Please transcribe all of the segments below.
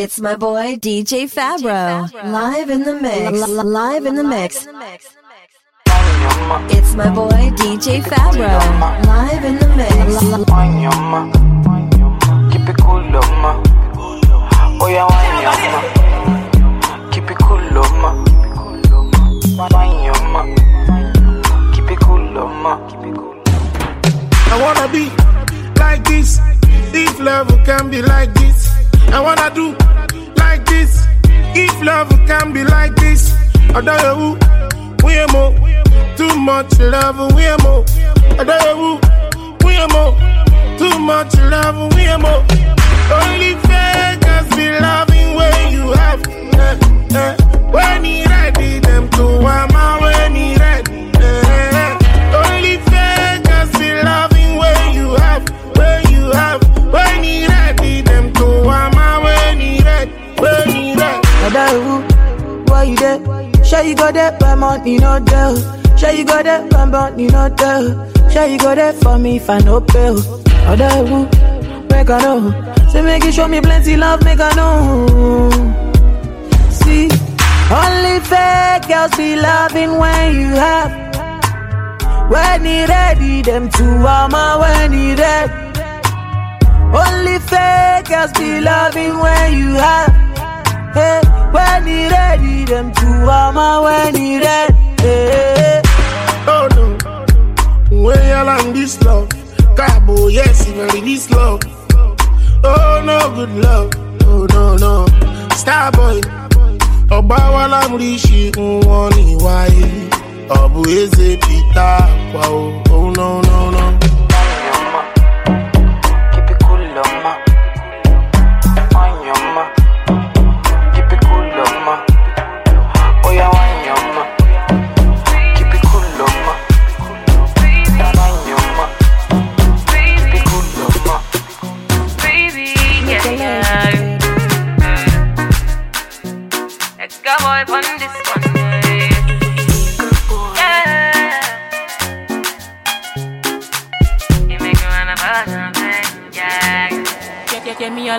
It's my boy DJ Fabro, live in the mix, L- live in the mix. It's my boy DJ Fabro, live in the mix. Keep it cool, love, ma. Oh yeah, wine, yeah, ma. Keep it cool, love, ma. Wine, yeah, ma. Keep it cool, love, ma. Keep it cool. I wanna be like this. If love can be like this, I wanna do like this. If love can be like this, I don't know we are more. Too much love, we are more. I don't know we are more. Too much love, we are more. Only fakers be loving when you have. Eh, eh. When he Sure you go there, but money no there. Sure you go there, but money no there. Sure you go there for me if I no pay. Adahu, make I know. Say make you show me plenty love, make I know. See, only fake girls be loving when you have. When he ready, them two ama when he ready. Only fake girls be loving when you have. Hey, when he ready, them two ama when he ready. Hey. Oh no, when you on this love, Cabo, yes, you very this love. Oh no, good love. Oh no, no, Starboy. Ọba wa lámúríṣi wọn ní wáyé. Ọ̀bù eze Peter pa o. Oh no, no, no.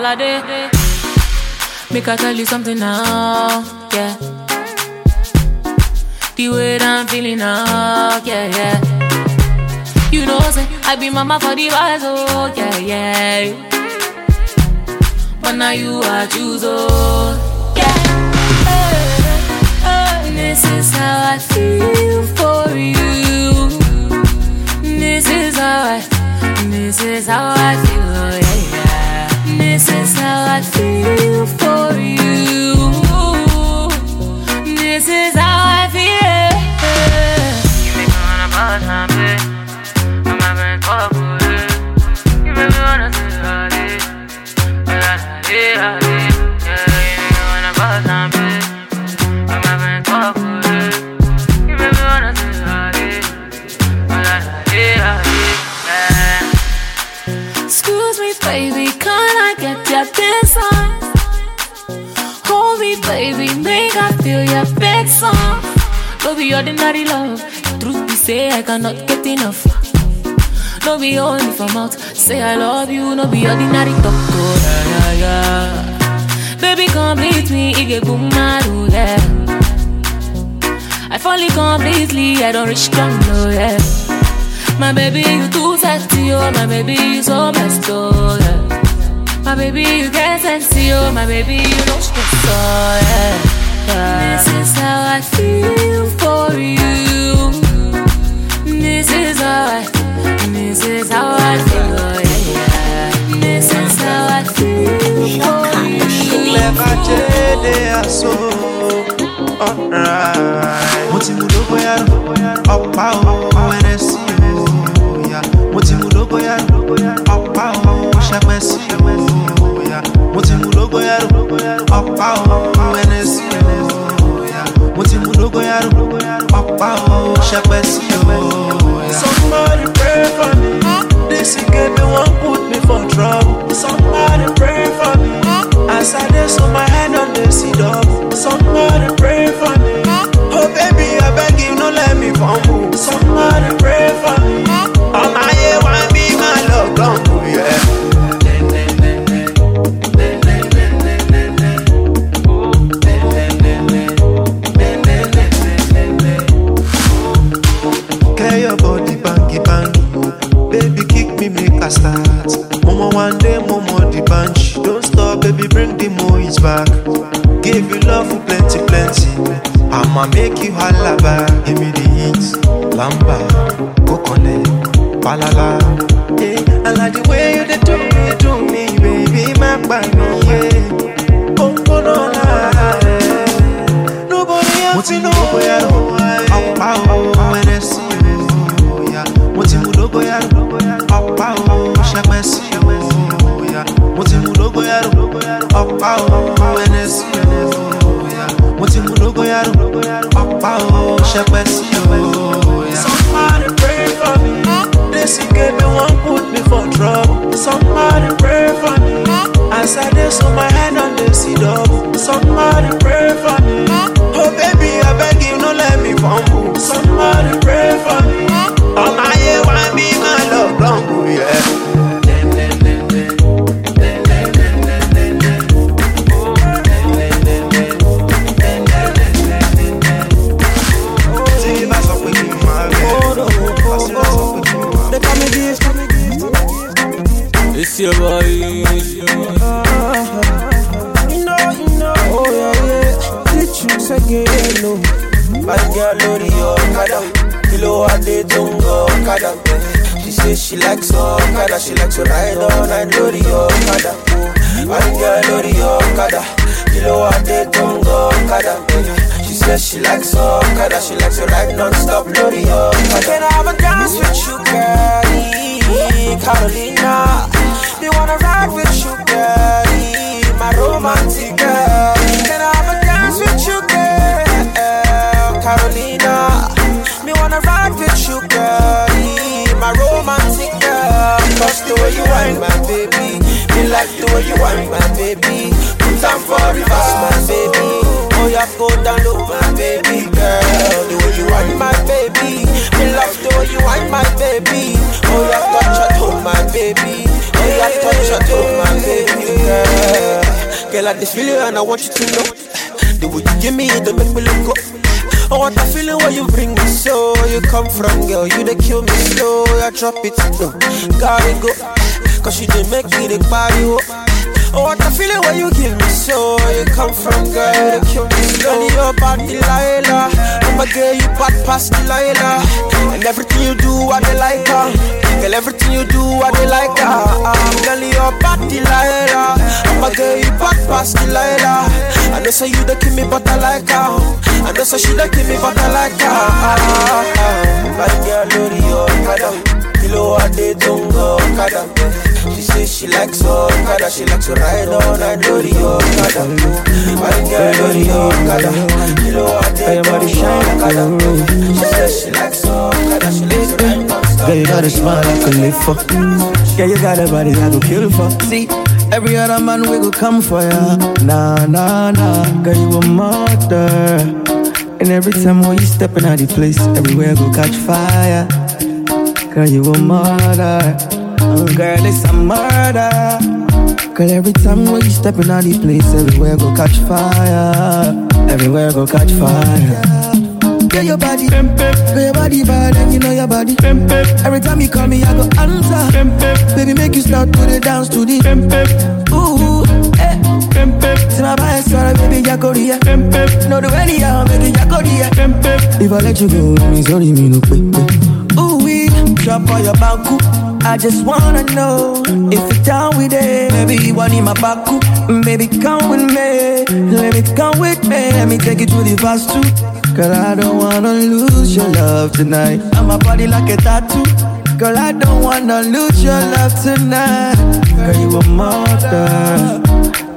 Yeah, yeah, me all a day. Make I tell you something now, yeah. The way that I'm feeling now, yeah, yeah. You know, say I be mama for the boys, oh, yeah, yeah. But now you are choose, oh, yeah. Hey, hey, this is how I feel for you. This is how I, this is how I feel, oh, yeah, yeah. This is how I feel for you. This is how I feel. You make me wanna bust something. I'm having trouble, yeah. You make me wanna say, ah, yeah. Ah, yeah, ah, yeah. Yeah, you make me wanna bust something. Your dance on? Hold me, baby, make I feel your big song. No be ordinary love. Truth be say, I cannot get enough. No be only for mouth. Say I love you, no be ordinary talk. Oh, yeah, yeah, yeah. Baby, complete me, ige bumaru, yeah. I fall in completely, I don't reach ground, no, yeah. My baby, you too sexy, oh My baby, you so blessed, oh yeah My baby, you get sexy, oh My baby, you don't stress, oh yeah, yeah. This is how I feel for you This is how I This is how I feel, oh yeah, yeah. This is how I feel for you. Alright. Mo ti mú lógo yàrá, ọ̀pá o, ẹrẹ sí o. ya. Mo ti mú lógo yàrá, ọ̀pá o, ṣẹpẹ sí o. ya. Mo ti mú lógo yàrá, ọ̀pá o, ẹrẹ sí o. ya. Mo ti mú lógo yàrá, ọ̀pá o, ṣẹpẹ sí o. ya. Somebody pray for me. This they won't put me for trouble. Somebody pray for me. As I dey so my head on the see double. Somebody pray for me. Oh baby, I beg you, no let me fumble. Somebody pray for me. one day Momo the bunch. Don't stop, baby, bring the moves back. Give you love for plenty, plenty. I'ma make you holla back. Give me the heat, lamba, kokole, balala. Yeah, I like the way you they do me, do me, baby, my baby, yeah. Oh, no, no, no, no, nobody else. no, no, Somebody pray for me. This one put me for trouble. Somebody pray for me. I did so my hand on the see double. Somebody pray for me. Oh baby, you, let me fumble. Somebody pray for me. Your boy. You know, you know. Oh yeah, yeah. Teach you again, no. Bad girl, lórí ọ̀kadà. Kí ló wá dé tó ń gọ ọ̀kadà? She say she likes ọ̀kadà. She likes to ride all night lórí ọ̀kadà. Bad girl, lórí ọ̀kadà. Kí ló wá dé tó ń gọ ọ̀kadà? She says she likes ọ̀kadà. She likes to ride non-stop lórí ọ̀kadà. Can I have a dance with you, girl? Carolina. Wanna ride with you, girl. My romantic girl. Can I have a dance with you, girl? Carolina. Me wanna ride with you, girl. My romantic girl. Cause the way you whine, my baby. Me like the way you whine, my baby. Put on for reverse, my baby. Oh, yeah, go down low, my baby girl. The way you whine, my baby. Me love the way you whine, my baby. Oh, yeah, touch your toe, my baby. Oh, yeah, touch your toe, my baby girl. Girl, I just feel you and I want you to know. The way you give me it, don't make me look up. Oh, I want the feeling where you bring me so You come from, girl, you they kill me slow I drop it, no, gotta go Cause you did make me the body up Oh, I want the feeling where you give me so You come from, girl, they kill me. Slow Girl, you're bad Delilah. I'ma get you bad past Delilah. And everything you do, I they like her. Girl, everything you do, I they like her. Girl, you're bad Delilah. I'ma get you bad past Delilah. I know say you the kill me, but I like her. I know say she the kill me, but I like her. Bad girl, ọ̀kadà Kí ló wá dé tó ń gọ ọ̀kadà She say she likes ọ̀kadà She likes to ride all night lórí ọ̀kadà Bad girl, lórí ọ̀kadà Kí ló wá dé tó ń gọ ọ̀kadà She say she likes ọ̀kadà She likes to ride non-stop Girl, you got a smile I could live for. Yeah, you got a body I could kill for. See, every other man we go come for ya. Nah, nah, nah. Girl, you a mother. And every time when you stepping out the place, everywhere go catch fire. Girl, you a mother. Oh, girl, it's a murder. Girl, every time you stepping out the place, everywhere go catch fire. Everywhere go catch fire. Girl, your body, girl, your body bad, and you know your body. Every time you call me, I go answer. Baby, make you start to the dance to the. Ooh, eh. See my body, sorry, baby, ya go there. Know the way you are, baby, ya go there. If I let you go, me sorry, me no pay. Drop on your banku. I just wanna know if you're down with it. Maybe you want in my baku. Baby, come with me. Let me come with me. Let me take you to the fast too. Girl, I don't wanna lose your love tonight. I'm a body like a tattoo. Girl, I don't wanna lose your love tonight. Girl, you a mother.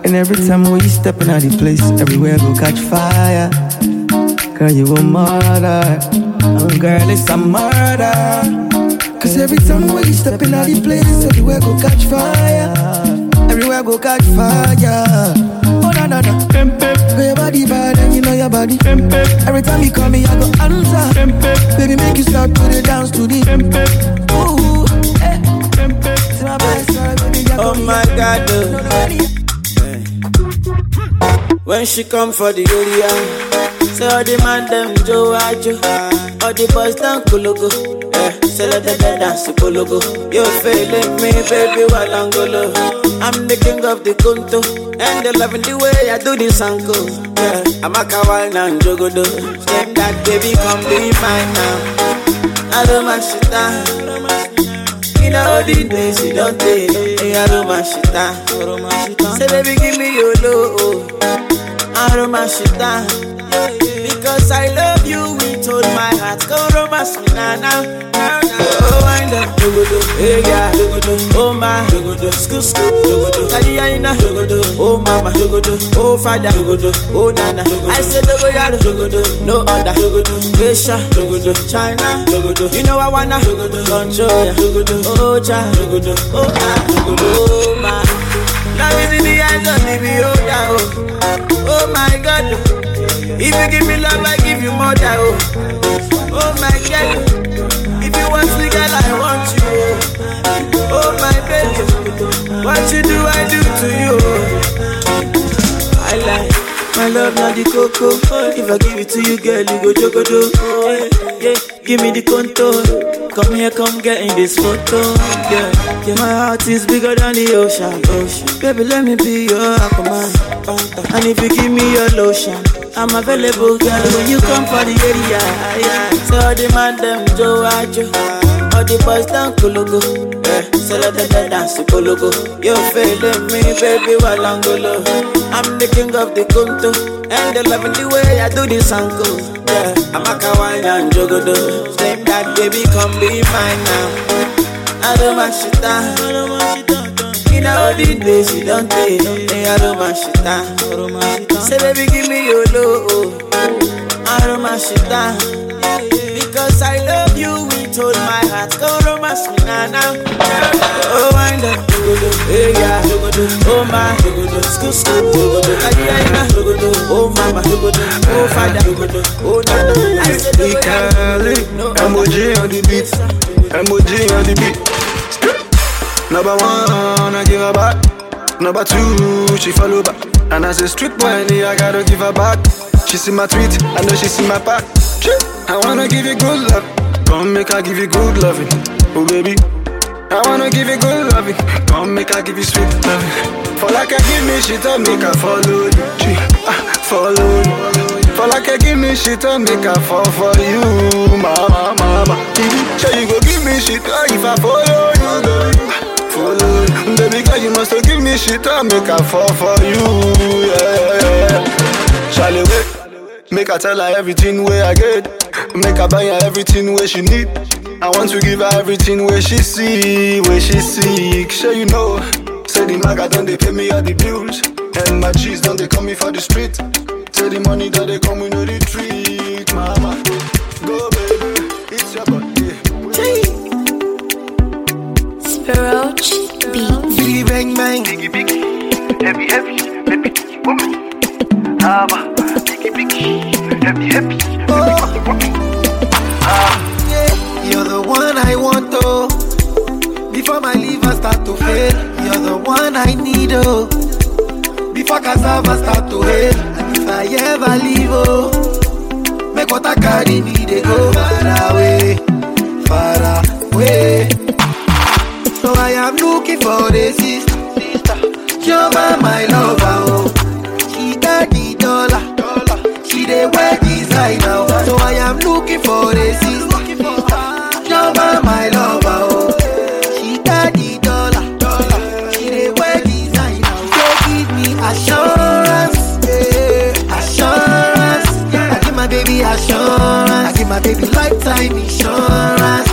And every time we stepping out the place, everywhere go catch fire. Girl, you a murder. Oh, girl, it's a murder. Cause every time when you stepping out the place, everywhere go catch fire. Everywhere go catch fire. Oh, no, no, no. Girl, your body bad and you know your body. Every time you call me, I go answer. Baby, make you start to the dance to the. Ooh, eh. See my body, sorry, baby, I go Oh my God, oh. When she come for the area, say all the man them Joe Ajo, all the boys down Kologo. Eh, Let them dance to Kologo. You feeling me, baby, Walangolo. I'm the king of the Kunto. And they loving the way I do this uncle. Yeah, I'm a kawal and jogodo. Step that baby, come be mine now. I don't my shit down. In all the days you don't take, I don't my shit. Say baby, give me your love. I don't my shit. Because I love you with all my heart. Go me. Oh, wind up, oh my, oh oh father, oh nana. I say no other, China. You know I wanna, control oh oh oh my. The eyes of the beholder, oh, my God. If you give me love, I give you more oh. Oh my God. If you want me, girl, I want you. Oh my baby. What you do, I do to you. My love, not the cocoa. If I give it to you, girl, you go jogodo. Yeah. Give me the contour. Come here, come get in this photo. Yeah, yeah. My heart is bigger than the ocean. ocean. Baby, let me be your aquaman. And if you give me your lotion, I'm available, girl. When you come for the area, yeah. So all the man them Joe Ajo. All the boys down Kulugu. Yeah, so let them dance to Kulugu. You're feeling me, baby, Walangolo. I'm the king of the Kunto. And they loving the way I do this uncle. Yeah, I'm a kawaii and jogodo. Same that baby, come be mine now. I don't my shit ah. down. In all the days you don't take, I don't my shit down. Say baby, give me your love. I don't my shit down. Because I love you with all my heart. Go romance me now, now. Oh, wind up, dogodo, hey yeah, dogodo, oh my, dogodo, scoop, scoop, dogodo, ayayana, dogodo, oh mama, dogodo, oh father, dogodo, oh nana. I said, Ikali, emoji on the beat, emoji on the beat. Number one, I give her back. Number two, she follow back. And as a street boy, I gotta give her back. She see my tweet, I know she see my pack. Shit, I wanna give you good love. Come make I give you good loving. Oh baby, I wanna give you good loving. Come make I give you sweet loving. For like I give me shit, I make I follow you. Gee, ah, follow you. For like I give me shit, I make I fall for you, mama, mama. Sure you go give me shit, ah, if I follow you, baby. Follow you, baby girl, you must give me shit, I make I fall for you, yeah, yeah, yeah. Make I tell her everything where I get, make I buy her everything where she need. I want to give her everything where she see, where she seek. Sure you know, say the maga don't they pay me all the bills, and my cheese don't they come me for the street. Say the money that they come, we know the treat, mama. Go baby, it's your birthday. Spiroch Beats. Biggie bang bang. Biggie biggie, heavy heavy, baby biggie woman. Haba, you're the one I want, oh. Before my liver start to fail, you're the one I need, oh. Before cassava start to hail, and if I ever leave, oh, make what I carry me, they go far away, far away. So I am looking for a sister, Jehovah, my lover, designer, oh. So I am looking for a sister, Jehovah, my lover, oh. She got the dollar, she dey wear designer, give me assurance, yeah, assurance. I give my baby assurance, I give my baby lifetime insurance,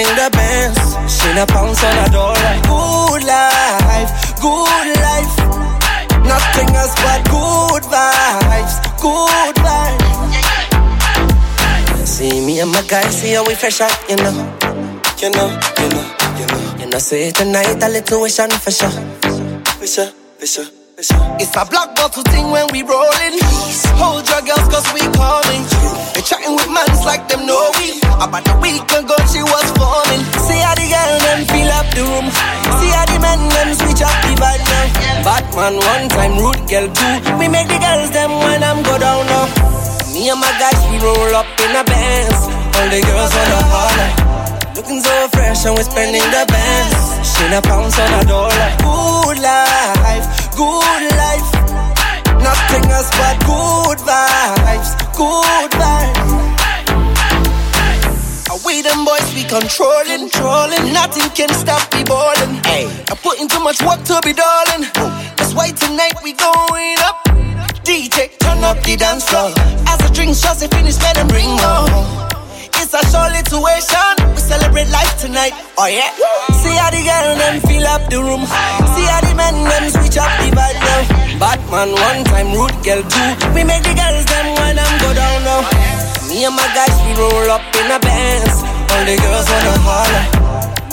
and the bands. She a pounds on a dollar. Good life, good life. Nothing else but good vibes, good vibes. See me and my guys, see how we fresh out, you know. You know, you know, you know. You know, say tonight a little wish and for sure. For sure, for sure. It's a black bottle thing when we rolling. Hold your girls cause we calling. They chatting with mans like them know we. About a week ago she was forming. See how the girl them fill up the room. See how the men them switch up the vibe now. Batman one time, rude girl two. We make the girls them when I'm go down now. Me and my guys we roll up in a Benz. All the girls wanna holler. Looking so fresh and we're spending the bands. She a pounds on a dollar. Good life, good life. Nothing else but good vibes, good vibes. We them boys we controlling, controlling. Nothing can stop me balling. Hey, I'm putting too much work to be darling. That's why tonight we going up. DJ, turn up the dance floor. As the drink shots they finish, let them bring more. It's a show situation. We celebrate life tonight. Oh yeah. See how the girl them fill up the room. See how the men them switch up the vibe now. Batman one time, rude girl two. We make the girls them when them go down now. Me and my guys we roll up in a Benz. All the girls wanna holler.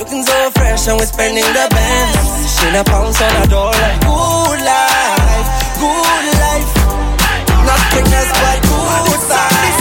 Looking so fresh and we're spending the bands. She a pounds on a dollar. Good life, good life. Nothing else but good vibes.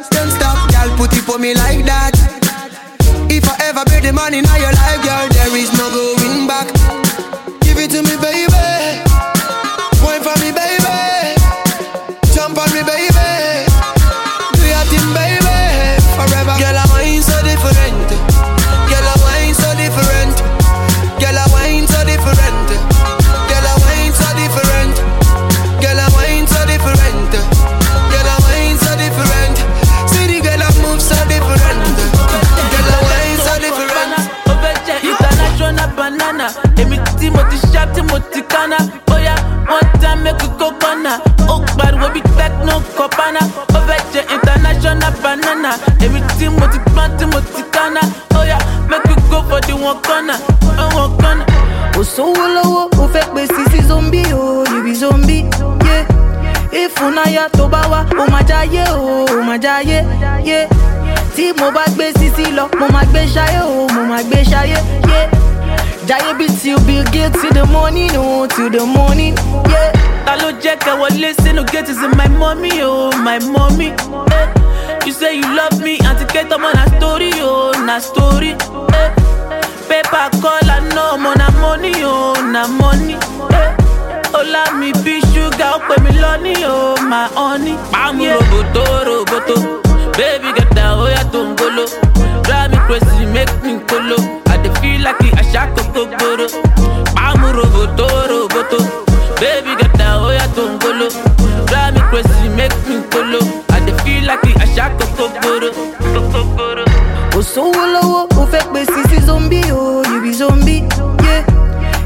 Stop, stop, stop, girl. Put it for me like that. If I ever be the man in your life, girl, mo ti gbọ́n tí mo ti kánná. Bóyá make we go for the one corner. kan náà. kò sówó lọ́wọ́ ó fẹ́ pé sisi zombi o you be zombi yeah. ìfúnnáyà tó bá wá ó máa jáyé o ó máa jáyé yeah. tí mo bá gbé sisi lọ mo máa gbé ṣayé o mo máa gbé ṣayé yeah. jáyé bí till bill gate till the morning o till the morning. Yeah. ta ló jẹ́ kẹ́ wọlé sínú gate is my mommy o oh, my mommy. Eh. You say you love me àti kẹ́tọ́ mọ́ na story oh, na story. Eh. paper call àná ọmọ na money oh, na money. Eh. mi bí ṣúgà ó pè mí lọ́ní o my honey. pàmò roboto roboto baby gẹ̀dá ó yàtọ̀ ń golo drive me crazy make me kolo i dey feel like àṣà kòkó gbòòrò pàmò roboto roboto. Baby get down, oh yeah, don't go low. Drive me crazy, make me. I dey feel like a shaka kokoro, kokoro. kò sówó lọ́wọ́ ó fẹ́ pé sisi zombi o you be zombi yeah.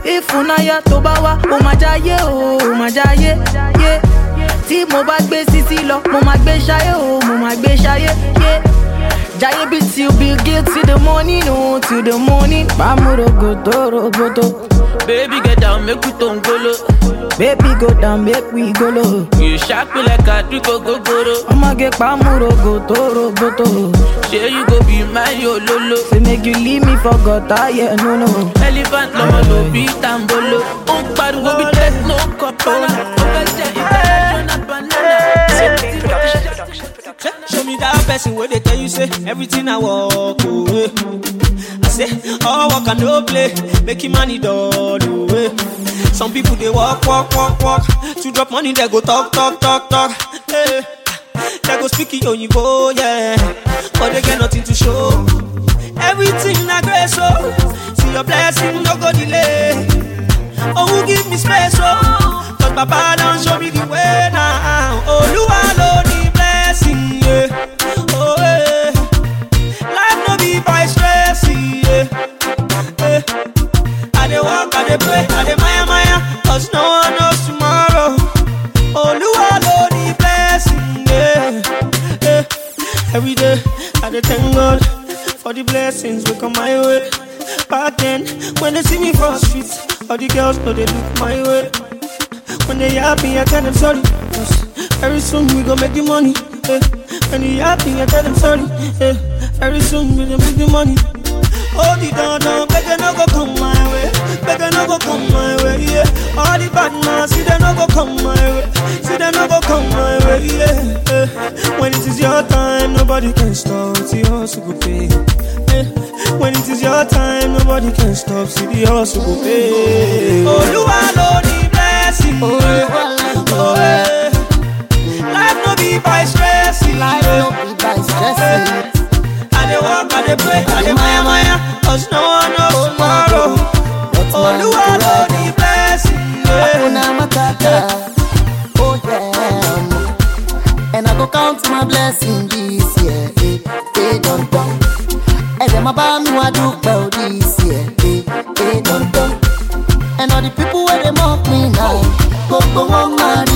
ìfúnnáyà tó bá wá ó máa jáyé o ó máa jáyé yeah. tí mo bá gbé sisi lọ mo máa gbé ṣayé o mo máa gbé ṣayé yeah. jáyé bí till bill gate till the morning o till the morning. bámúrògòdò roboto. Baby get down, make we don't go low. baby go down make we go low. You shock me like a drink go go ọmọge pàmùrògòdò roboto. Say you go be my yo lolo. say make you leave me for God, gutter yeah no no. Elephant lọmọ ló bí tambolo. Ó ń pariwo bí techno kọ̀pọ̀lá. Ó fẹ́ jẹ international banana. Show me that person where they tell you say everything I walk away. I say oh, all work and no play, making money done away. Some people they walk, walk, walk, walk. To drop money they go talk, talk, talk, talk. Hey. They go speak you go, yeah. But they get nothing to show. Everything I grace, oh. See your blessing, no go delay. Oh, who give me space, oh. Cause Papa don't show me the way now. Oh, you alone, the blessing, yeah. Oh, yeah. Life no be by stress, yeah. yeah. I dey walk, I dey pray, I dey cause no one knows tomorrow. You alone, the blessing, yeah. yeah. Every day, I thank God for the blessings we come my way. Back then, when they see me for the streets, all the girls know they look my way. When they happy, I tell them sorry. 'cause very soon we gon' make the money. eh. When they happy, I tell them sorry. eh. Very soon we gon' make the money. Oh, the down Man, see they no go come my way. See they no go come my way, yeah. eh. When it is your time, nobody can stop. See hustle go pay. eh. When it is your time, nobody can stop. See the hustle go pay. Oh, you alone, the blessing. Oh, oh, eh. Life no be by stressing. Life no be by stressing. I dey walk, I dey pray, I dey maya maya, cause no one knows tomorrow. Oh, you alone, the blessing. Hakuna matata. Oh yeah. And I go count my blessing this year. Eh, eh, don't don't. Ẹ̀dẹ̀ máa bá mi wá dúpẹ́ o this year. Eh, eh, don't don't. And all the people wey dey mock me now, gbogbo wọn máa rí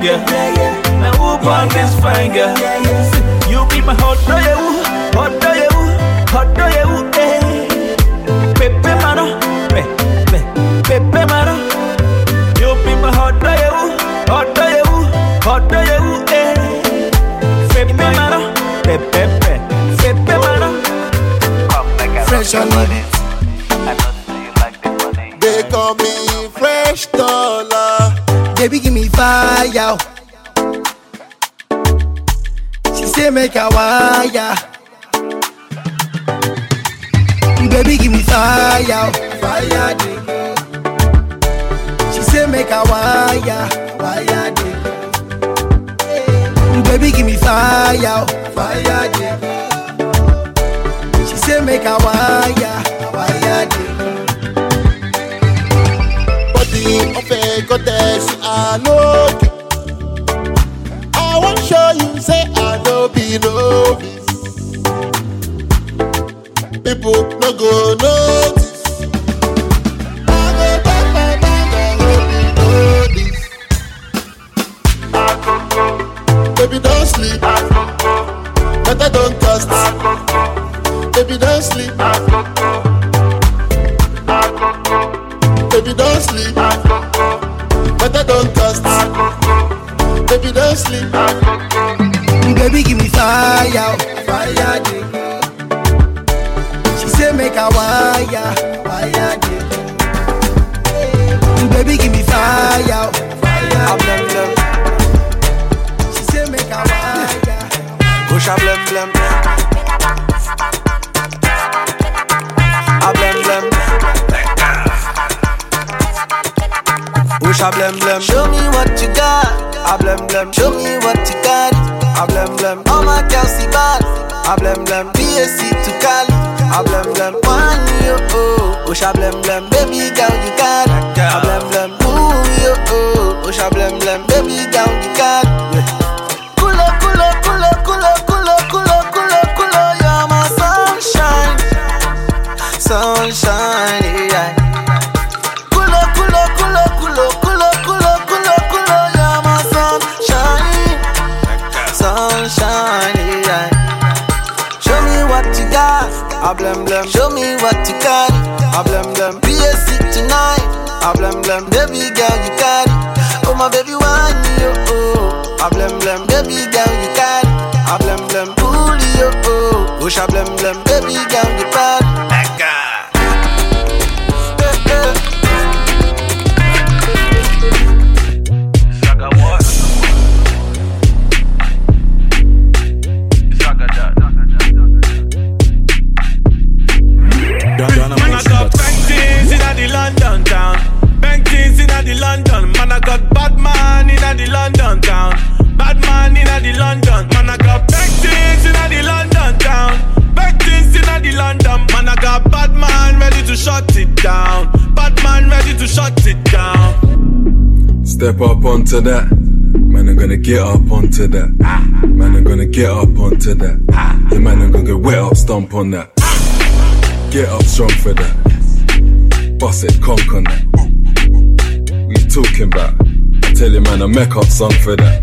fine girl? Yeah, yeah. Now who born this fine girl? Yeah, yeah. You be my hot yeah, ooh. hot yeah, ooh. hot dog, yeah, ooh, eh. Pepe mano, pe, pe, pepe mano. You be my hot yeah, ooh. hot yeah, ooh. hot dog, yeah, ooh, eh. Pepe mano, pe, pe, pe, pepe mano. Fresh on it. They call me Fresh Dollar. Baby, give me fire. She say make a wire. Baby, give me fire, fire. go. She say make a wire, wire. go. Baby, give me fire, fire. go. She say make a wire, wire. go. body of I know. I want show you, say I know be novice. People no go notice. I go know. Baby, don't sleep. Better don't. Baby, don't sleep. Baby, don't sleep. Baby, don't sleep. Baby, give me fire, oh, fire. dey. She say make a wire, wire. dey. Baby, give me fire, oh, fire. She say make a wire. Push a blem blem. A blem blem. Push a blem blem. Show me what you blem blem. Show me what you got. A blem blem. All my girls see bad. A blem blem. BAC to Cali. A blem blem. One yo oh. oh Push a blem blem. That. Man, I'm gonna get up onto that. Man, I'm gonna get up onto that. Yeah, man, I'm gonna get wet up, stomp on that. Get up strong for that. Bust it, conk on that. You talking about? I tell you, man, I make up song for that.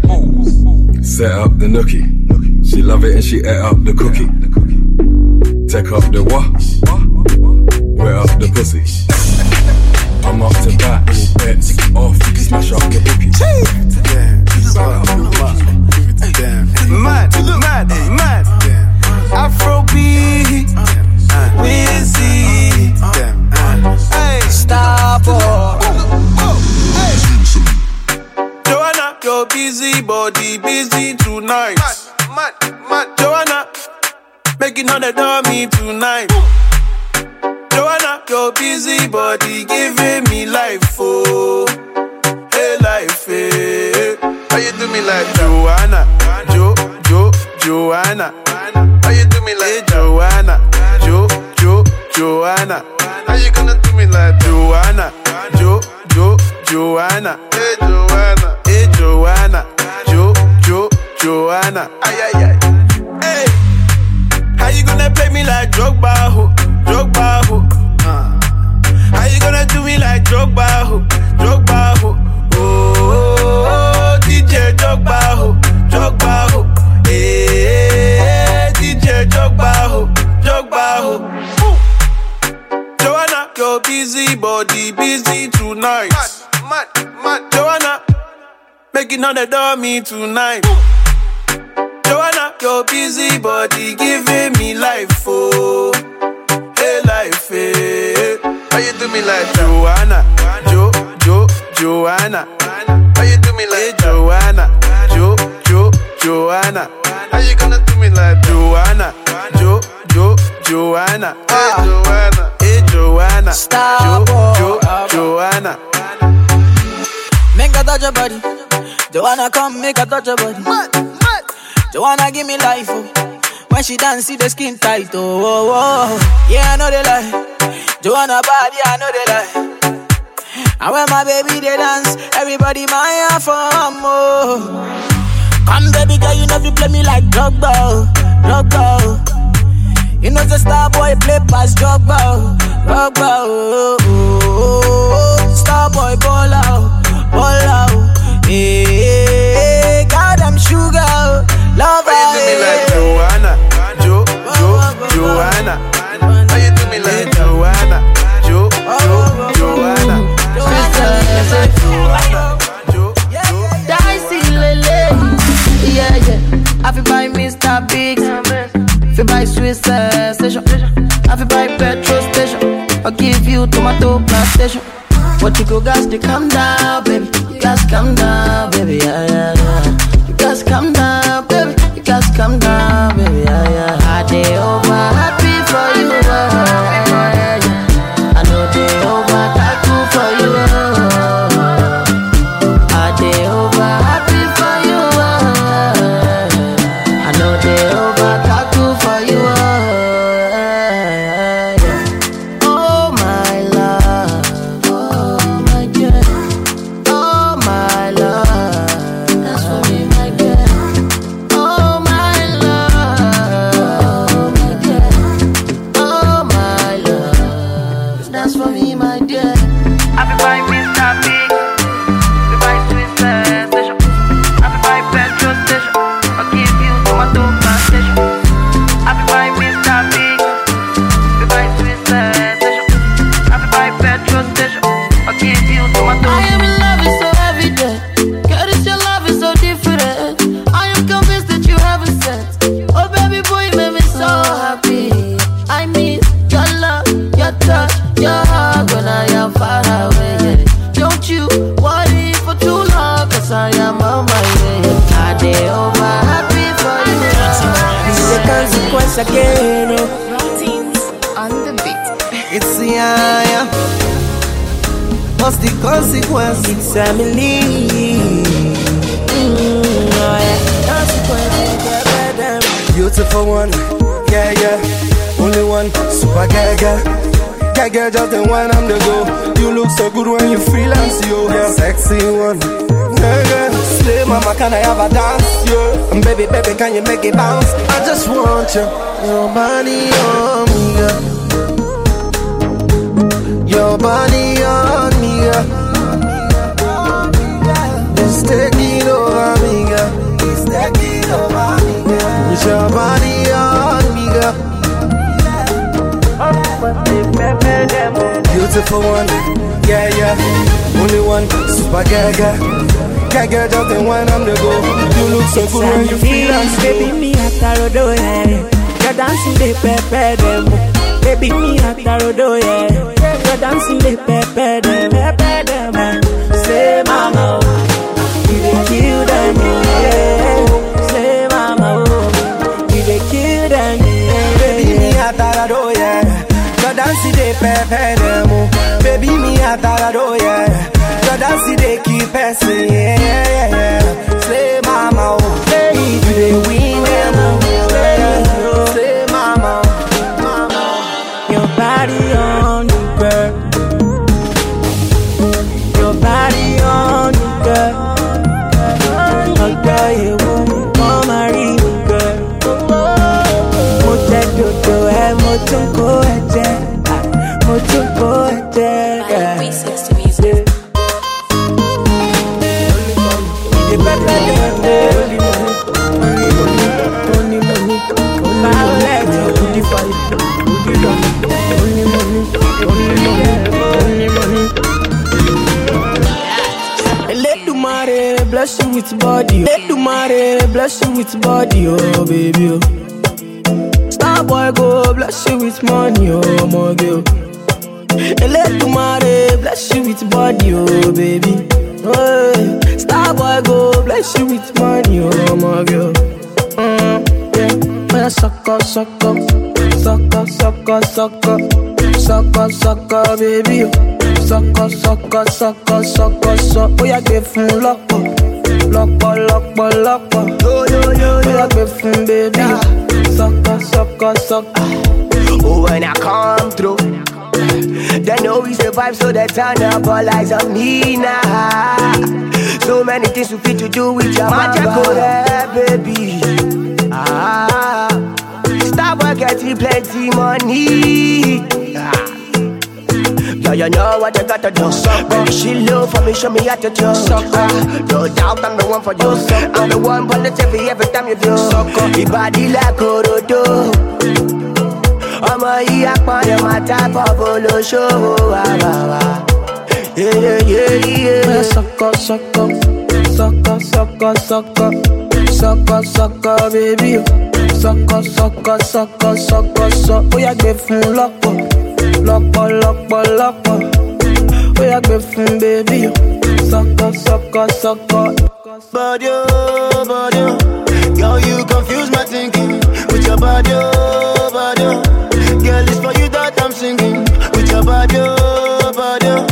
Set up the nookie. She love it and she ate up the cookie. Take up the what? Wet up the pussy. I'm up to bat, all bets off, smash up the bookie. Mad, mad, mad. Afrobeat, Wizzy, hey, Starboy. Joanna, your busy body busy tonight. Mad, mad, Joanna, making all the dummy tonight. Your busy body giving me life, oh, hey life, hey. How you do me like Joanna, Jo, Jo, Joanna? How you do me like hey, Joanna, Jo, Jo, Joanna? How you gonna do me like Joanna, Jo, Jo, Joanna? Hey Joanna, hey Joanna, Jo, Jo, Joanna? Ay ay ay. Hey, how you gonna play me like Drogba, ho, Drogba, ho? You gonna do me like Drogba, ho, Drogba, ho? Oh, oh, oh, DJ Drogba, ho, Drogba, ho. Eh, hey, DJ Drogba, ho, Drogba, ho. Ooh. Joanna, your busy body busy tonight. Mad, mad, mad. Joanna, making all the dummy tonight. Joanna, your busy body giving me life, oh, How you do me like Joanna, Jo, Jo, Joanna? How you do me like Joanna, Jo, Jo, Joanna? How you gonna do me like Joanna? Jo, Jo, Joanna. Hey, ah. Joanna. Hey, Joanna. Stop, Jo, Jo, Joanna. Make a touch your body. Joanna, come make a touch your body. Joanna, give me life. Oh. When she dance, see the skin tight. Oh, oh, oh. yeah, I know they lie. Joanna body, I know they lie. And when my baby they dance, everybody my for oh. more. Come, baby girl, you know you play me like Drogba, oh, Drogba. oh. You know the star boy play pass Drogba, oh, Drogba. oh, oh, oh, oh. Star boy ball out, oh, ball out. Oh. Hey, eh, eh, eh. God, I'm sugar, oh, lover. How you do me like Joanna? Jo, Jo, Joanna. How you do me like Joanna? Jo, Jo, Joanna. Dicey. I fi buy Mr. Biggs, fi buy Swiss station, I fi buy petrol station. I'll give you tomato plantation. But you go gas to calm down, baby. Gas calm down, baby. Yeah yeah yeah. Gas calm down, baby. Gas calm down, baby. Yeah yeah. I dey over I can I have a dance, yo? And baby, baby, can you make it bounce? I just want you, your body on me, yeah. Your body on me, yeah. It's taking over me, girl. It's taking over me, girl. It's your body on me, girl. Beautiful one, yeah, yeah. Only one, super gaga. Gaga just the one I'm the go. You look so good when you feel and Baby, me at the road, oh, yeah. You're dancing, they prepare them. Baby, me at the road, oh, yeah. You're dancing, they prepare them. Prepare them. Ah. Say, mama, oh. you dey kill them, yeah. Say, mama, oh. you dey kill them, yeah. Baby, me atarado, oh, yeah. Your dance they prepare them, oh. Baby, me atarado, yeah. Your dance they passing, yeah, yeah, yeah. Slay mama, oh. Slay, you win with body. Elédùmarè bless you with body, oh baby. Oh. Star boy go bless you with money, oh my girl. Elédùmarè bless you with body, oh baby. Hey. Star boy go bless you with money, oh my girl. Mm. yeah. Oh yeah, suck up, suck up, suck up, suck up, suck up, suck up, baby. Suck up, suck up, suck up, suck. Oh yeah, gbé fún lọ́pọ̀, lọ́pọ̀, lọ́pọ̀, yeah, gbé fún up, suck up, suck. Oh, when I come through, they know we survive, so they turn up all eyes on me now. So many things we fit to do with your magic, yeah, baby. Ah, stop getting plenty money. Ah. Yo, you know what you gotta do. Baby, she low for me, show me how to do. No doubt I'm the one for you. I'm the one for the TV every time you do. Your body like Orodo. ọmọ yìí apọ̀yọ̀ máa tábọ̀ bolóṣòwò wà wà wà. Oya sọkọ sọkọ sọkọ sọkọ sọkọ sọkọ sọkọ bébí o sọkọ sọkọ sọkọ sọkọ sọ oya gbé fún lọ́pọ̀ lọ́pọ̀ lọ́pọ̀ lọ́pọ̀ oya gbé fún bébí o sọkọ sọkọ sọkọ. Body, oh, body, oh. Girl, you confuse my thinking with your body, oh, body. oh. Girl, it's for you that I'm singing with your body, oh, body. oh.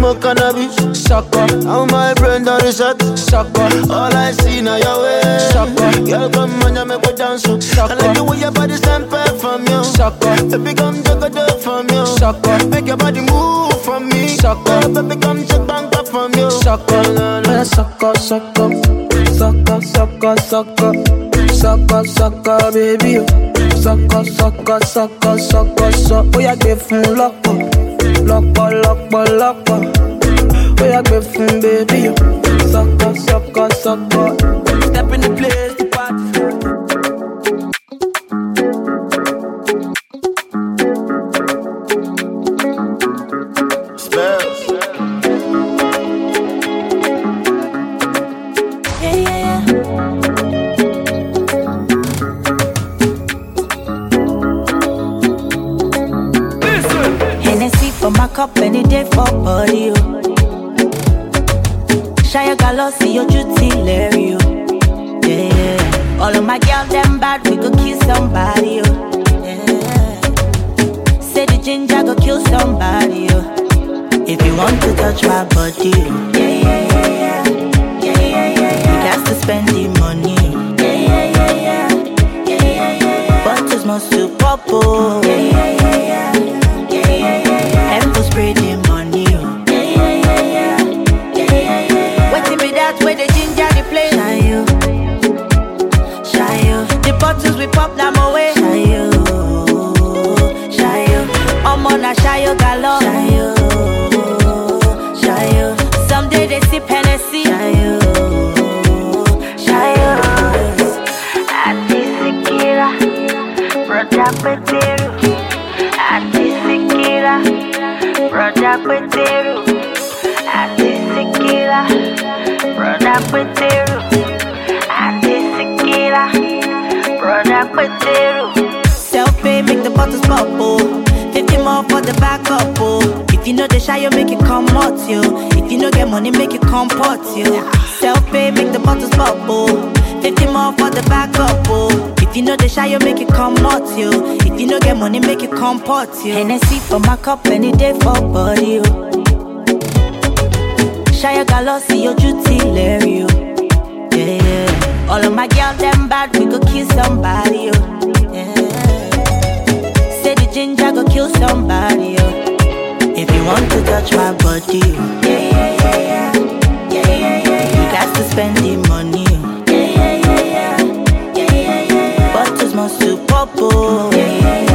Smoke cannabis, sucker. How my brain done reset, sucker. All I see now your way, eh. sucker. Girl, come on, you make me dance, so I like the way your body stand from you, sucker. Baby, come take a dip from you, sucker. Make your body move from me, sucker. Baby, come take bank up from you, sucker. Oya sọkọ sọkọ sọkọ sọkọ sọkọ sọkọ sọkọ bébí o sọkọ sọkọ sọkọ sọkọ sọ oya gbé fún lọ́pọ̀ lọ́pọ̀ lọ́pọ̀. Lọ́pọ̀ oya gbé fún bébí sọkọ sọkọ sọkọ. Step in the place, Cup any day for body. Oh. Shy galo see your duty, Larry. Oh. Yeah, yeah. All of my girls them bad, we go kill somebody. Oh. Yeah. Say the ginger go kill somebody. Oh. If you want to touch my body, oh. yeah, yeah, yeah, yeah. Yeah, yeah, yeah. You got to spend the money. oh. Yeah, yeah, yeah, yeah. Yeah, yeah, yeah. Bottles must to pop, oh. Yeah, yeah, yeah. Yeah, on a shy you galore. Shy you. Someday they sip Hennessy. Shy you, shy you. Ati Sikira, brother Peteru. Ati Sikira, brother Peteru. Ati Sikira, brother Peteru. Ati Sikira, brother Peteru. Self-pay make the bottles pop, you you make it come out, yo. If you know get money, make it come comport, yo. Self-pay make the bottles bubble. oh. 50 more for the backup, oh. If you know the shy, you make it come out, yo. If you know get money, make it come comport, yo. Hennessy for my cup any day for body, oh. Shy galo see your duty, Larry, oh. Yeah, yeah. All of my girls them bad, we go kill somebody, oh. Yeah. Say the ginger go kill somebody, oh. You want to touch my body. Yeah, yeah, yeah, yeah. Yeah, yeah, yeah, yeah. You got to spend the money. Yeah, yeah, yeah, yeah. Yeah, yeah, yeah, yeah. Bottles must to pop, yeah, yeah, yeah.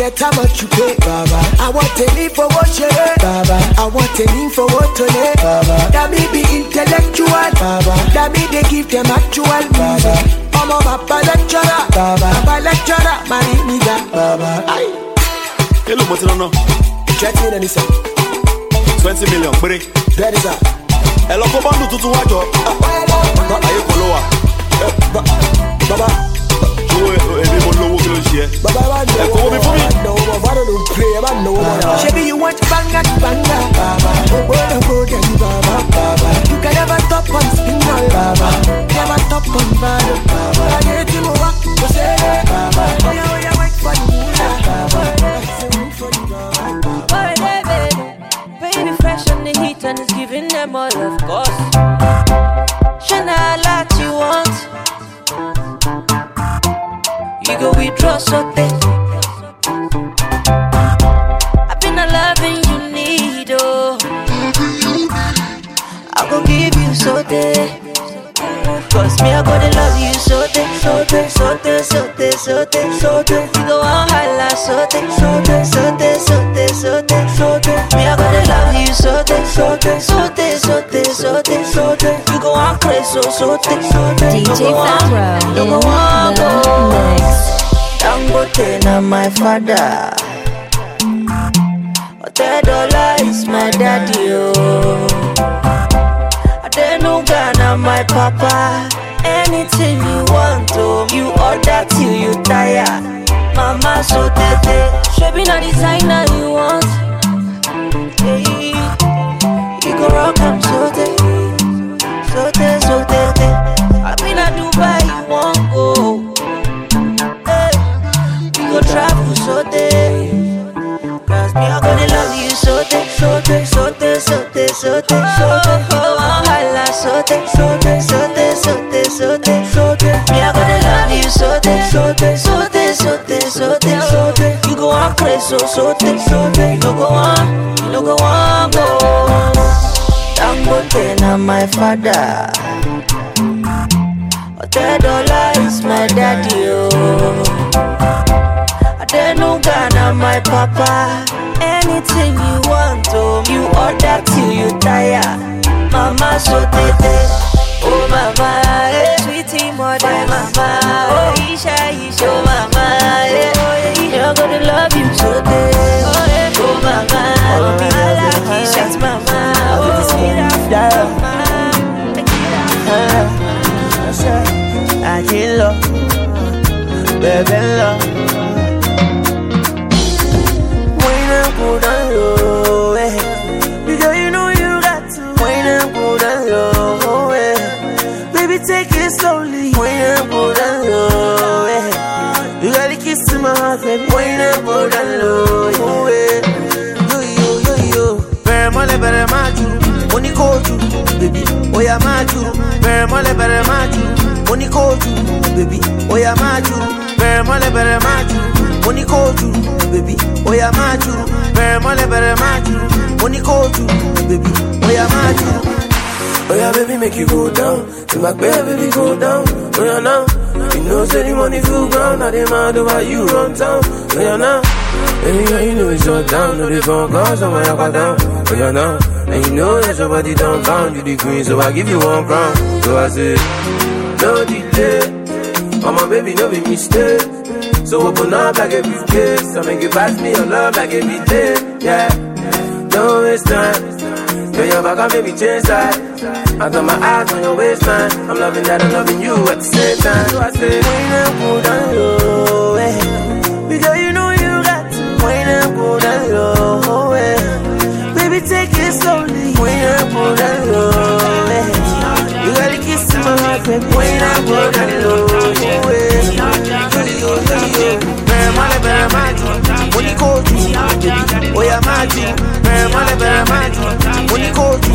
How much you get, how much you pay, Baba. I want a need for what share, Baba. I want a need for what to lay, Baba. That me be intellectual, Baba. That me they give them actual Baba. I'm a Baba lecturer, Baba. Baba lecturer, me that, Baba. Aye. èlò mo ti rán náà. Twenty minutes, sir. twenty million péré. That is a. ẹ lọ kó bọ́ńdù tuntun wájọ. ayé kò ló wà. Baba. owó èmi mo lówó kí ló ń ṣe ẹ. Baba, I ẹ kó omi fún mi. know, Baba, I don't play, I know, Baba. Ah. Shebi, you want banga, banga, Baba. Oh, boy, oh, boy, Baba, Baba. You can never stop on spinal, Baba. Never stop on bad, Baba. I get you, Baba, go say, Baba. Oh, yeah, oh, yeah, wait for the moolah, Baba. I say, wait for the Baba. Alright, baby. Baby fresh on the heat and it's giving them all of course. Shana You go withdraw something. I've been a loving you need, oh. I go give you so day. Cause me, I gonna love you so day, so day, so day, so day, so day, so day. You go on holla so day, so day, so day, so day, so day, so day. Me, I gonna love you so day, so day, so day, so day, so day, so day. You go on crazy, so so day, so day. DJ go in on the mix. Dangote na my father. Otedola is my daddy, oh. Adenuga na my papa. Anything you want, oh, you order till you tire. Mama so tete, shebi na designer you want. Hey, you go rock I'm so tete, so tete, so tete. I been a Dubai, you want go. Oh. Hey, we go travel so day. Day, so day, so day, so day, so day, so day. Me, I gonna love you so day, so day, so day, so day, so day, so day. You go on crazy, so so day. You go on, you go on go. Dangote na my father. Otedola is my daddy, oh. Adenuga na my papa. Anything you want, oh, you order till you tire. Mama so tete, oh mama, eh. sweetie mother, mama, oh Isha, Isha, oh mama, eh. You're gonna love you so tete, oh, eh. oh mama, oh, I like Isha's mama, oh sweet mama. I love, baby love. Slowly. When I'm good and low, eh. You gotta kiss to my heart, baby. When I'm good and low, eh. Yo, yo, yo, yo. Bẹ̀rẹ̀ mọ́lẹ̀ bẹ̀rẹ̀ máa jù. Mo ní kó jù, bèbí. Oya máa jù. Bẹ̀rẹ̀ mọ́lẹ̀ bẹ̀rẹ̀ máa jù. Mo ní kó jù, bèbí. Oya máa jù. Bẹ̀rẹ̀ mọ́lẹ̀ bẹ̀rẹ̀ máa jù. Mo ní kó jù, bèbí. Oya máa jù. Bẹ̀rẹ̀ mọ́lẹ̀ bẹ̀rẹ̀ máa jù. Jù. Oya baby make you go down. To my baby go down. Oya now. You know say the money full ground. I demand over you run town. Oya now. Baby girl you know it's your down. No they phone calls on my up down. Oya now. And you know that your body don't found you the queen, so I give you one crown. So I say, no delay. Oh my baby, no be mistake. So open up like a briefcase. I make you pass me your love like every day. Yeah, don't waste time. Yo, your back on baby chase I I got my eyes on your waistline. I'm loving that, I'm loving you at the same time. So I say, wine and go down low, eh Because you know you got to wine and go down low, eh Baby, take it slowly Wine and go down low, eh You gotta kiss my heart, baby Wine and go down low, eh Goody, go, goody, go Bẹ̀rẹ̀ mọ́lẹ̀ bẹ̀rẹ̀ money jù Mo ní kóòtù, baby Ó yá máa jù Bẹ̀rẹ̀ mọ́lẹ̀ bẹ̀rẹ̀ máa jù mo ní kóòtù,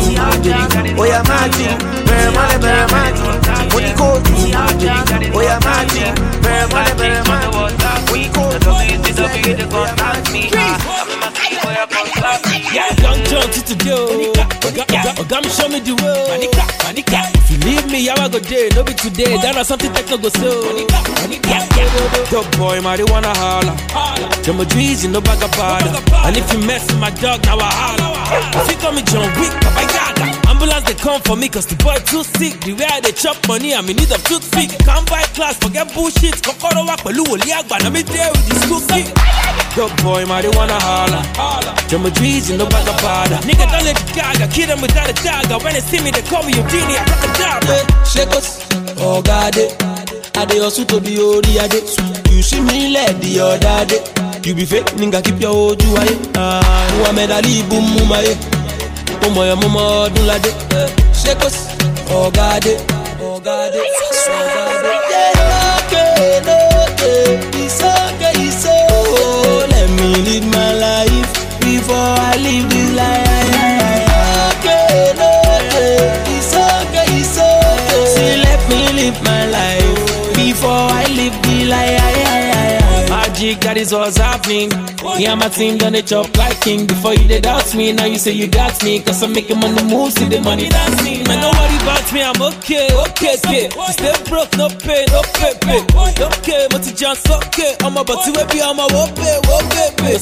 oya máa jù. Bẹ̀rẹ̀ mọ́lẹ̀ bẹ̀rẹ̀ máa jù, mo ní kóòtù, oya máa jù. Bẹ̀rẹ̀ mọ́lẹ̀ bẹ̀rẹ̀ máa jù, mo ní kóòtù, oya máa jù. Young John to oh. Oga me show me the way. If you leave me, I go day? No be today. That was something techno go so. Dog boy, marijuana holla. Jumbo trees, no bag of. And if you mess with my dog, now I holla. If you call me John Wick, Baba Yaga. Ambulance they come for me cause the boy too sick. The way I they chop money, I'm in need of toothpick. Can't buy class, forget bullshit. Kokoro wa pẹ̀lú wòlíì àgbà, na me there with the school kid. Dog boy, marijuana holla. Jumbo trees, no bag of bada. Nigga don't let the gaga, kill them without a dagger. When they see me, they call me Eugenie, I rock a dab. Shake us, oh God, I dey hustle to be ori ade. You see me let the other day. You be fake, nigga keep your ojú ayé. Ah, Muhammed Ali boom mú mọ̀ ẹ́ mo mọ̀ ọdún ládé. Shake us, oh God, oh God, oh God. Yeah, okay, okay, it's okay, it's okay. Let me live my life before I live this life. Magic, that is what's happening. Me and my team done it chop like king. Before you did doubt me, now you say you got me. Cause I'm making money move, see the money dancing. Man, don't me, I'm okay, okay, okay. Stay broke, no pay, no pay, pay. Okay, but it's just okay. I'm about to be, I'm a whoop, whoop, pay.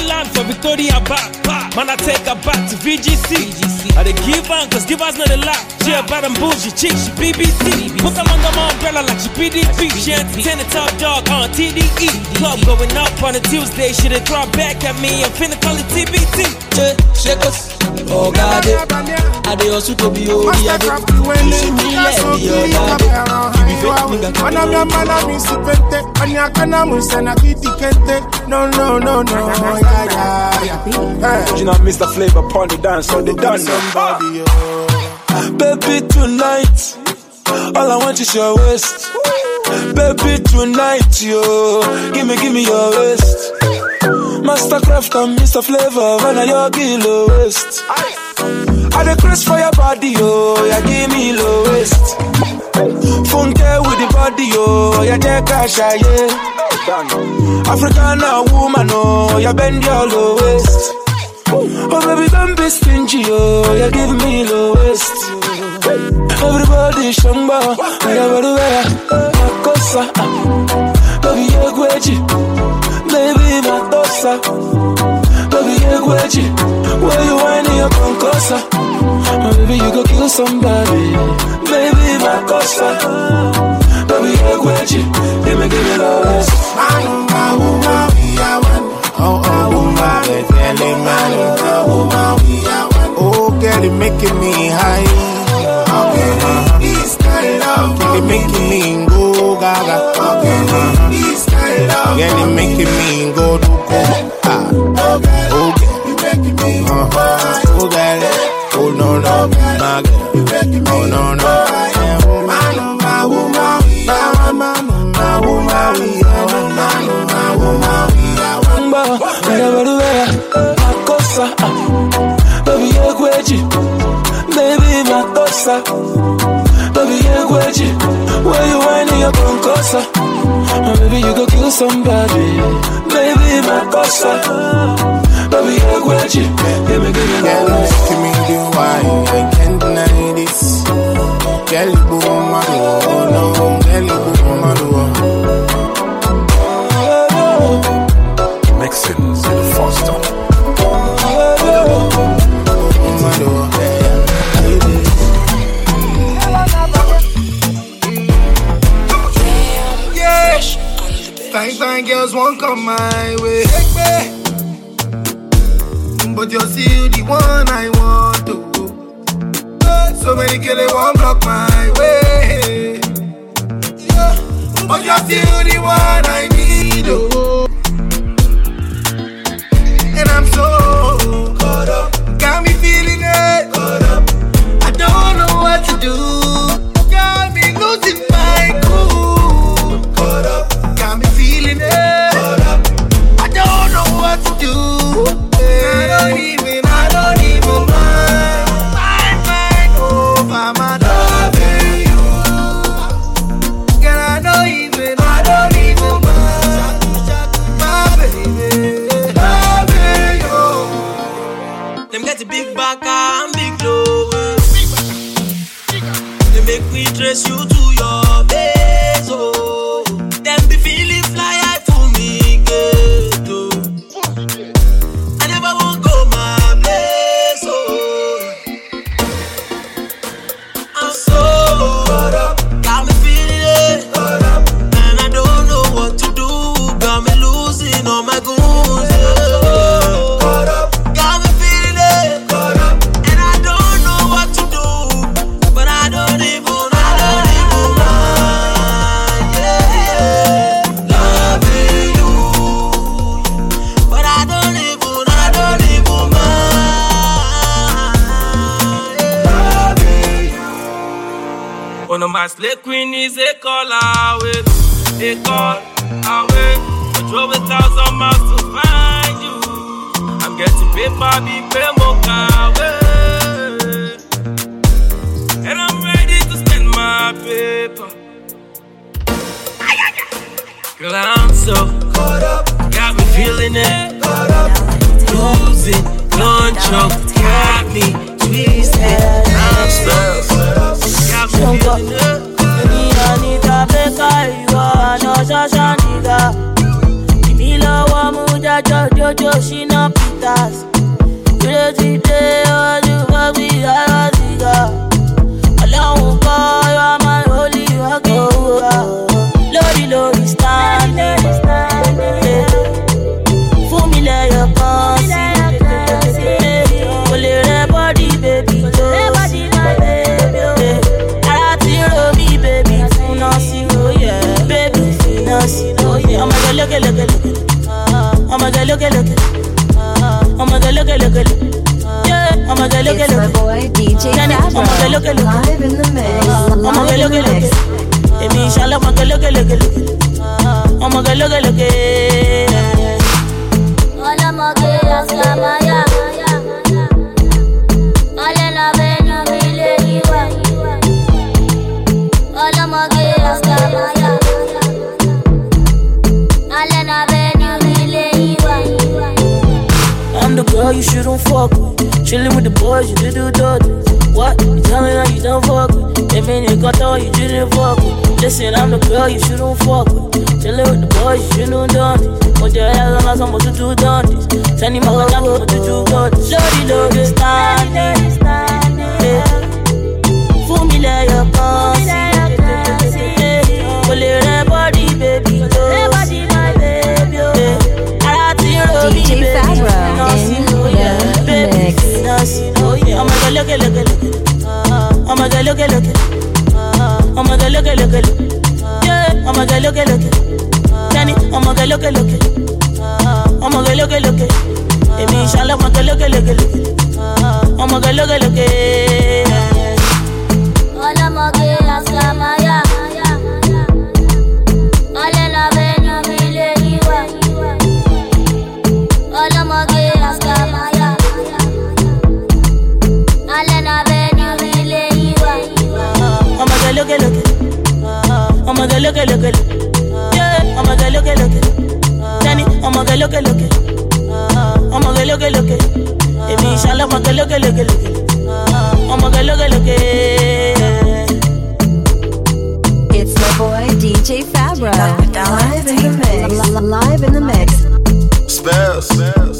Island for Victoria back, back. Man, I take her back to VGC. I dey give on, cause give us not a lot. She a and bougie chick, she BBC. Put them under my umbrella like she PDP. She entertain the top dog on TDE. Club going up on a Tuesday, she dey drop back at me. I'm finna call it TBT. Shake us, oh God, eh. I dey hustle to eh. be ori ade. You see me let the other day. You be fake, nigga keep Mana your mi ojú amana mi sipente Anyakana mu sana kiti kente. No no no no yeah yeah. Yeah You know, Mr. Flavour upon the dance, so they done somebody oh. Baby, tonight, all I want is your waist. Baby, tonight, yo, give me, give me your waist. Mastercraft and Mr. Flavour, when I your kilo waist. I the craze for your body, yo, yeah, give me low waist. Funke with the body, yo, yeah, take a shy, yeah. African woman, oh, yeah, bend your low waist. Oh baby, don't be stingy, oh, you give me low waist. Everybody shamba, everywhere, makosa. Baby, you gweji, baby, matosa. Baby, you gweji, where you whining your concosa. Oh, baby, you go kill somebody, baby, makosa. Baby, you gweji, give me, give me low waist. Oh oh woman, they telling me Oh woman, we are one Oh girl, it making me high Okay, this kind of Girl, it making me go gaga. This kind of Girl, making me go do go. Ah. Oh girl, you me Oh girl, oh no no. My girl, Oh no no makosa. Baby, you gweji, where you whining your concosa. Oh, baby, you go kill somebody, baby, makosa. Baby, you gweji, give me, give me Girl, that making me do why I can't deny this. Girl, you boom, my oh no, girl, you boom, my oh. Mixins Foster. Yeah. Fine, girls won't come my way. But you're still the one I want to. So many girls won't block my way. But you're still the one I need. Oh. My slave queen is a call away, a call away. I drove a thousand miles to find you. I'm getting paper, big pay more away. And I'm ready to spend my paper. Girl, I'm so caught up, got me feeling it. Caught up, losing control, got me twisted. I'm so feeling it. Anita Baker, ìwọ àná ṣọ́ṣọ́ nìga. Èmi lọ́wọ́ mú jájọ́ jójó ṣínà Peters. Ti dé ojú fọ́bí ọ̀rọ̀ Ọmọge lókèlókè. Ọmọge lókèlókè. Ọmọge It's lókèlókè. my boy DJ Ọmọge Fabro, lókèlókè. live in the mix. Ọmọge Live in the lókèlókè. mix. Èmi ìṣàlẹ̀ ọmọge lókèlókè. Ọmọge lókèlókè. Ọlọ́mọge àṣàmáyà. Alẹ́ you shouldn't fuck with. Chilling with the boys, you do do dirty. What? You tell me how you don't fuck with. If any got though, you didn't fuck with. Listen, I'm the girl you shouldn't fuck with. Chilling with the boys, you shouldn't done this. But your ass on some to do done this. Tell me God, what to do done this. Lordy, lordy, standing. Yeah. Fún mi oyè. Ọmọge lókèlókè. Ọmọge lókèlókè. Ọmọge lókèlókè. Yeah. Ọmọge lókèlókè. Tẹ́ni ọmọge lókèlókè. Ọmọge lókèlókè. Èmi ìṣàlẹ̀ ọmọge lókèlókè. Ọmọge lókèlókè. Ọlọ́mọge Ọmọge lókèlókè. Yeah. Ọmọge lókèlókè. Tẹ́ni ọmọge lókèlókè. Ọmọge lókèlókè. Èmi ìṣàlẹ̀ ọmọge lókèlókè. Ọmọge lókèlókè. It's my boy DJ Fabro, live in the mix. Live in the mix. Spells.